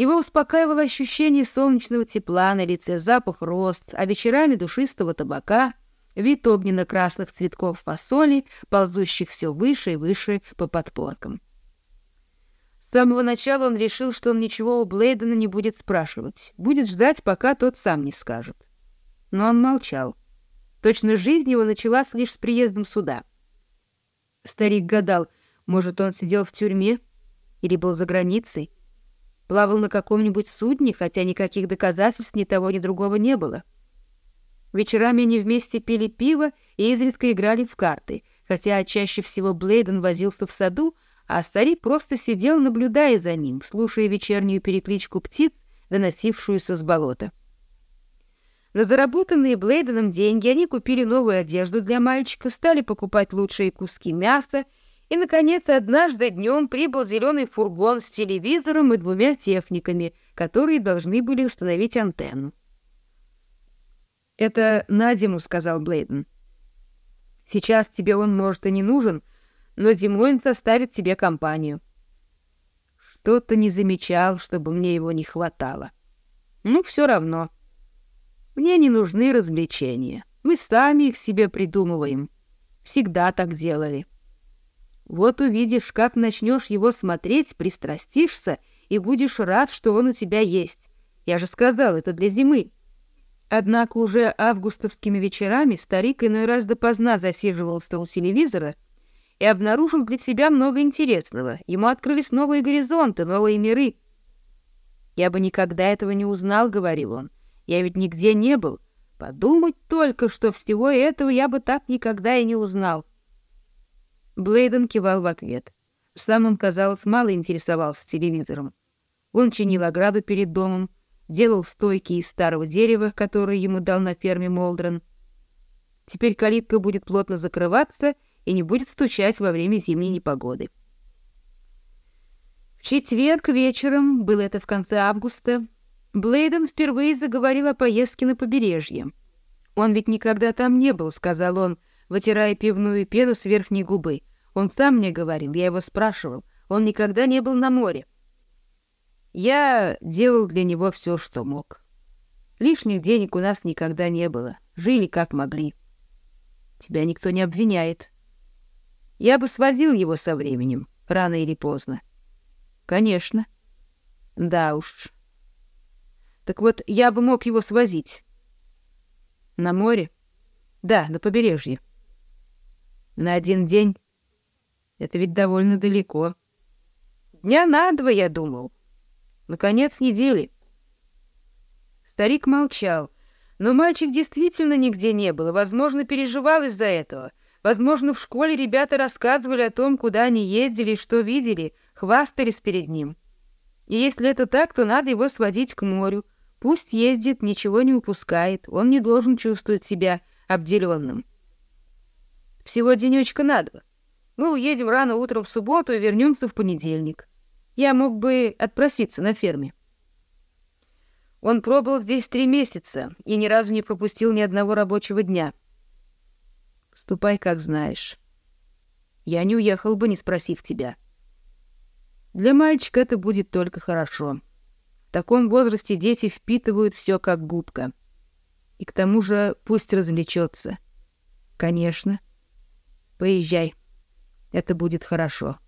Его успокаивало ощущение солнечного тепла на лице, запах рост, а вечерами душистого табака, вид огненно-красных цветков фасоли, ползущих все выше и выше по подпоркам. С самого начала он решил, что он ничего у Блейдена не будет спрашивать, будет ждать, пока тот сам не скажет. Но он молчал. Точно жизнь его началась лишь с приездом сюда. Старик гадал, может, он сидел в тюрьме или был за границей, плавал на каком-нибудь судне, хотя никаких доказательств ни того, ни другого не было. Вечерами они вместе пили пиво и изредка играли в карты, хотя чаще всего Блейден возился в саду, а старик просто сидел, наблюдая за ним, слушая вечернюю перекличку птиц, доносившуюся с болота. На заработанные Блейденом деньги они купили новую одежду для мальчика, стали покупать лучшие куски мяса — и, наконец, однажды днем прибыл зеленый фургон с телевизором и двумя техниками, которые должны были установить антенну. «Это на зиму», — сказал Блейден. «Сейчас тебе он, может, и не нужен, но зимой он составит тебе компанию». Что-то не замечал, чтобы мне его не хватало. «Ну, все равно. Мне не нужны развлечения. Мы сами их себе придумываем. Всегда так делали». Вот увидишь, как начнешь его смотреть, пристрастишься и будешь рад, что он у тебя есть. Я же сказал, это для зимы. Однако уже августовскими вечерами старик иной раз допоздна засиживался у телевизора и обнаружил для себя много интересного. Ему открылись новые горизонты, новые миры. «Я бы никогда этого не узнал», — говорил он. «Я ведь нигде не был. Подумать только, что всего этого я бы так никогда и не узнал. Блейден кивал в ответ. Сам он, казалось, мало интересовался телевизором. Он чинил ограду перед домом, делал стойки из старого дерева, которое ему дал на ферме Молдрен. Теперь калитка будет плотно закрываться и не будет стучать во время зимней непогоды. В четверг вечером, было это в конце августа, Блейден впервые заговорил о поездке на побережье. «Он ведь никогда там не был», — сказал он, вытирая пивную пену с верхней губы. Он там мне говорил, я его спрашивал. Он никогда не был на море. Я делал для него все, что мог. Лишних денег у нас никогда не было. Жили как могли. Тебя никто не обвиняет. Я бы свалил его со временем, рано или поздно. Конечно. Да уж. Так вот, я бы мог его свозить. На море? Да, на побережье. На один день это ведь довольно далеко. Дня на два я думал. Наконец недели. Старик молчал, но мальчик действительно нигде не был, и, возможно, переживал из-за этого. Возможно, в школе ребята рассказывали о том, куда они ездили что видели, хвастались перед ним. И если это так, то надо его сводить к морю. Пусть ездит, ничего не упускает, он не должен чувствовать себя обделенным. Всего денечка на два. Ну, Мы уедем рано утром в субботу и вернемся в понедельник. Я мог бы отпроситься на ферме. Он пробыл здесь три месяца и ни разу не пропустил ни одного рабочего дня. Ступай, как знаешь. Я не уехал бы, не спросив тебя. Для мальчика это будет только хорошо. В таком возрасте дети впитывают все как губка. И к тому же пусть развлечется. Конечно. Поезжай. Это будет хорошо.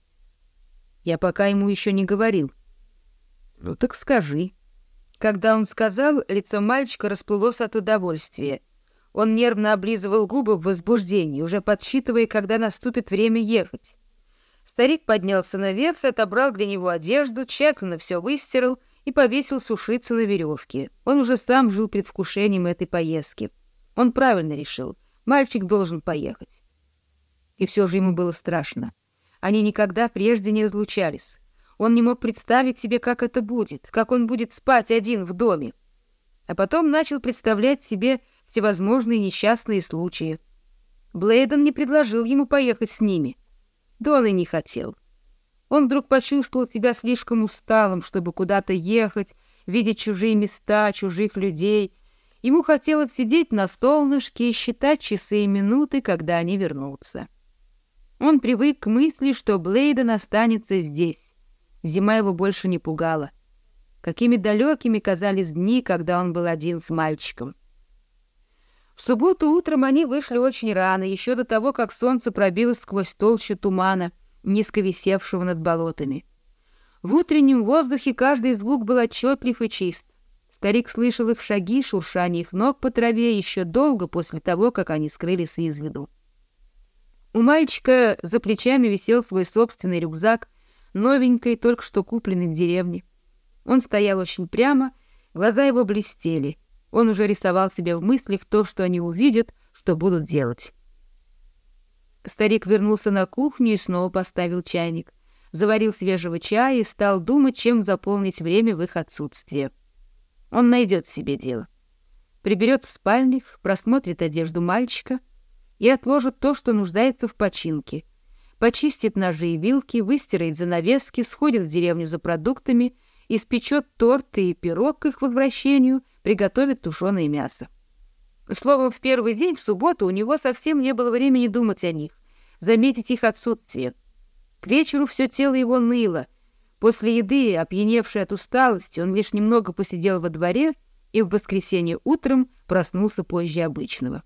Я пока ему еще не говорил. Ну так скажи. Когда он сказал, лицо мальчика расплылось от удовольствия. Он нервно облизывал губы в возбуждении, уже подсчитывая, когда наступит время ехать. Старик поднялся наверх, отобрал для него одежду, тщательно все выстирал и повесил сушиться на веревке. Он уже сам жил предвкушением этой поездки. Он правильно решил. Мальчик должен поехать и все же ему было страшно. Они никогда прежде не разлучались. Он не мог представить себе, как это будет, как он будет спать один в доме. А потом начал представлять себе всевозможные несчастные случаи. Блейден не предложил ему поехать с ними. Да он и не хотел. Он вдруг почувствовал себя слишком усталым, чтобы куда-то ехать, видеть чужие места, чужих людей. Ему хотелось сидеть на столнышке и считать часы и минуты, когда они вернутся. Он привык к мысли, что Блейден останется здесь. Зима его больше не пугала. Какими далекими казались дни, когда он был один с мальчиком. В субботу утром они вышли очень рано, еще до того, как солнце пробилось сквозь толщу тумана, низко висевшего над болотами. В утреннем воздухе каждый звук был отчетлив и чист. Старик слышал их шаги, шуршание их ног по траве еще долго после того, как они скрылись из виду. У мальчика за плечами висел свой собственный рюкзак, новенький, только что купленный в деревне. Он стоял очень прямо, глаза его блестели. Он уже рисовал себе в мыслях то, что они увидят, что будут делать. Старик вернулся на кухню и снова поставил чайник. Заварил свежего чая и стал думать, чем заполнить время в их отсутствие. Он найдет себе дело. Приберет в спальник, просмотрит одежду мальчика — и отложит то, что нуждается в починке. Почистит ножи и вилки, выстирает занавески, сходит в деревню за продуктами, испечет торты и пирог к их возвращению, приготовит тушеное мясо. Словом, в первый день, в субботу, у него совсем не было времени думать о них, заметить их отсутствие. К вечеру все тело его ныло. После еды, опьяневший от усталости, он лишь немного посидел во дворе и в воскресенье утром проснулся позже обычного.